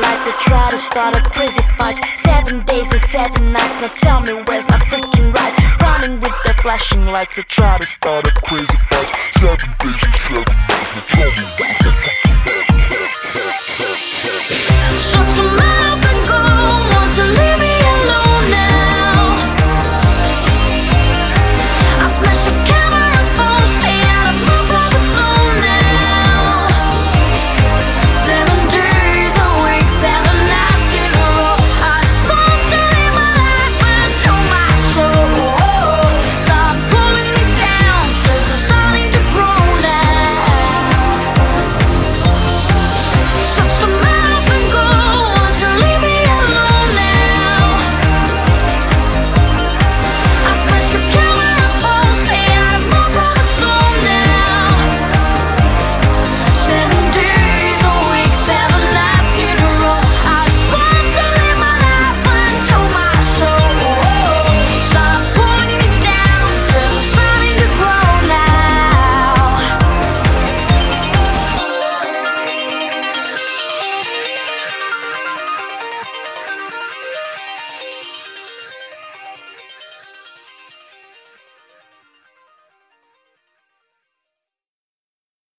lights. I try to start a crazy fight. Seven days and seven nights. Now tell me where's my freaking right? Running with the flashing lights. I try to start a crazy fight. Seven days and seven nights. Now tell me where's my freaking right?